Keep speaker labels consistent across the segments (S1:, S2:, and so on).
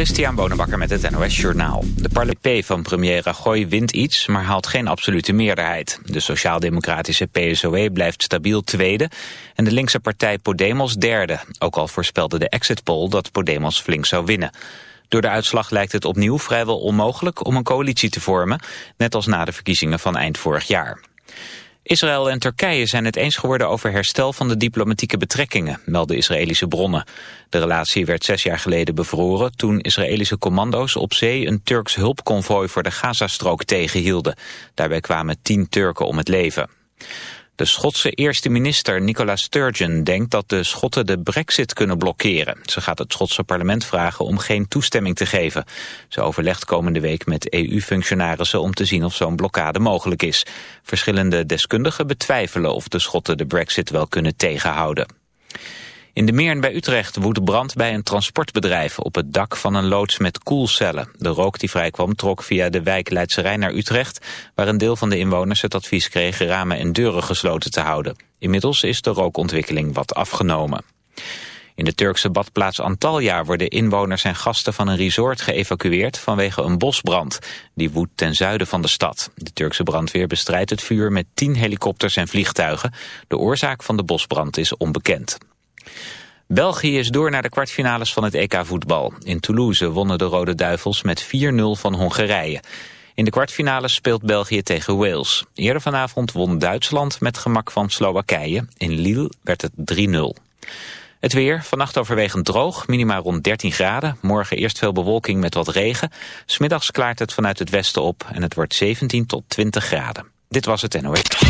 S1: Christian Bonenbakker met het NOS Journaal. De parlement van premier Rajoy wint iets, maar haalt geen absolute meerderheid. De sociaal-democratische PSOE blijft stabiel tweede... en de linkse partij Podemos derde. Ook al voorspelde de exit poll dat Podemos flink zou winnen. Door de uitslag lijkt het opnieuw vrijwel onmogelijk om een coalitie te vormen... net als na de verkiezingen van eind vorig jaar. Israël en Turkije zijn het eens geworden over herstel van de diplomatieke betrekkingen, melden Israëlische bronnen. De relatie werd zes jaar geleden bevroren toen Israëlische commando's op zee een Turks hulpconvooi voor de Gazastrook tegenhielden. Daarbij kwamen tien Turken om het leven. De Schotse eerste minister Nicola Sturgeon denkt dat de Schotten de brexit kunnen blokkeren. Ze gaat het Schotse parlement vragen om geen toestemming te geven. Ze overlegt komende week met EU-functionarissen om te zien of zo'n blokkade mogelijk is. Verschillende deskundigen betwijfelen of de Schotten de brexit wel kunnen tegenhouden. In de Meern bij Utrecht woedt brand bij een transportbedrijf op het dak van een loods met koelcellen. De rook die vrijkwam trok via de wijk Leidse Rijn naar Utrecht, waar een deel van de inwoners het advies kreeg ramen en deuren gesloten te houden. Inmiddels is de rookontwikkeling wat afgenomen. In de Turkse badplaats Antalya worden inwoners en gasten van een resort geëvacueerd vanwege een bosbrand. Die woedt ten zuiden van de stad. De Turkse brandweer bestrijdt het vuur met tien helikopters en vliegtuigen. De oorzaak van de bosbrand is onbekend. België is door naar de kwartfinales van het EK voetbal. In Toulouse wonnen de Rode Duivels met 4-0 van Hongarije. In de kwartfinales speelt België tegen Wales. Eerder vanavond won Duitsland met gemak van Slowakije. In Lille werd het 3-0. Het weer, vannacht overwegend droog, minima rond 13 graden. Morgen eerst veel bewolking met wat regen. Smiddags klaart het vanuit het westen op en het wordt 17 tot 20 graden. Dit was het NOS.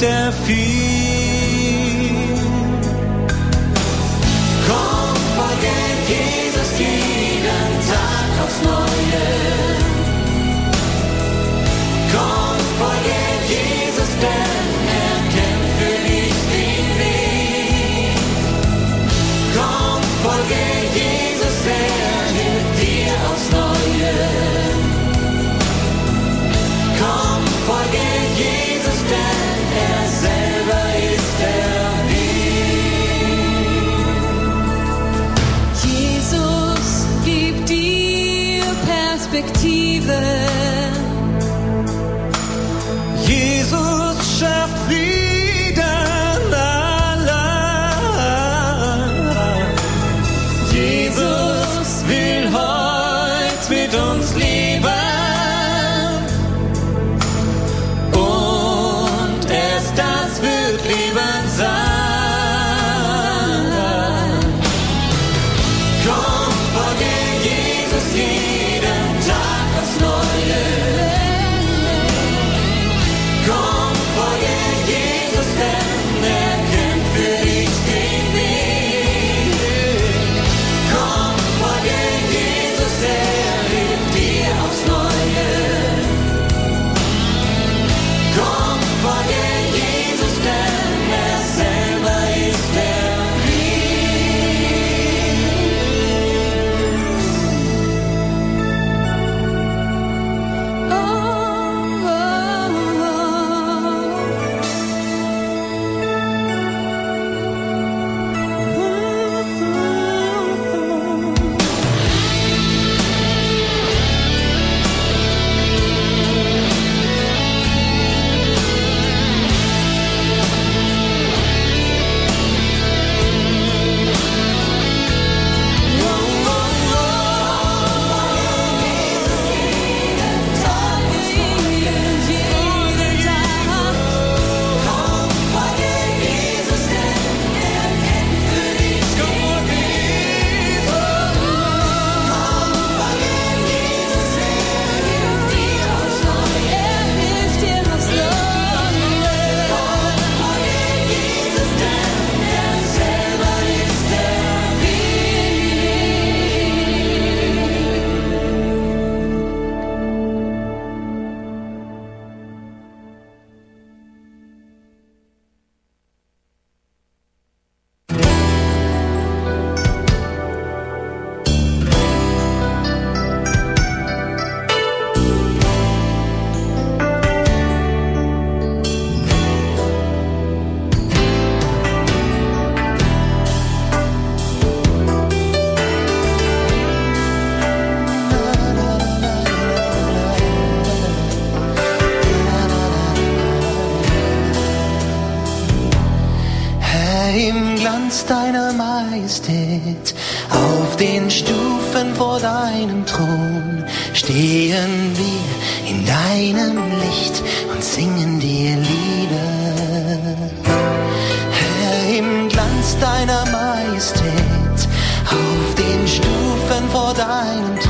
S2: der fiel. Komm, vergelt Jesus jeden Tag aufs Neue. Komm, vergelt Jesus der perspectieven. dying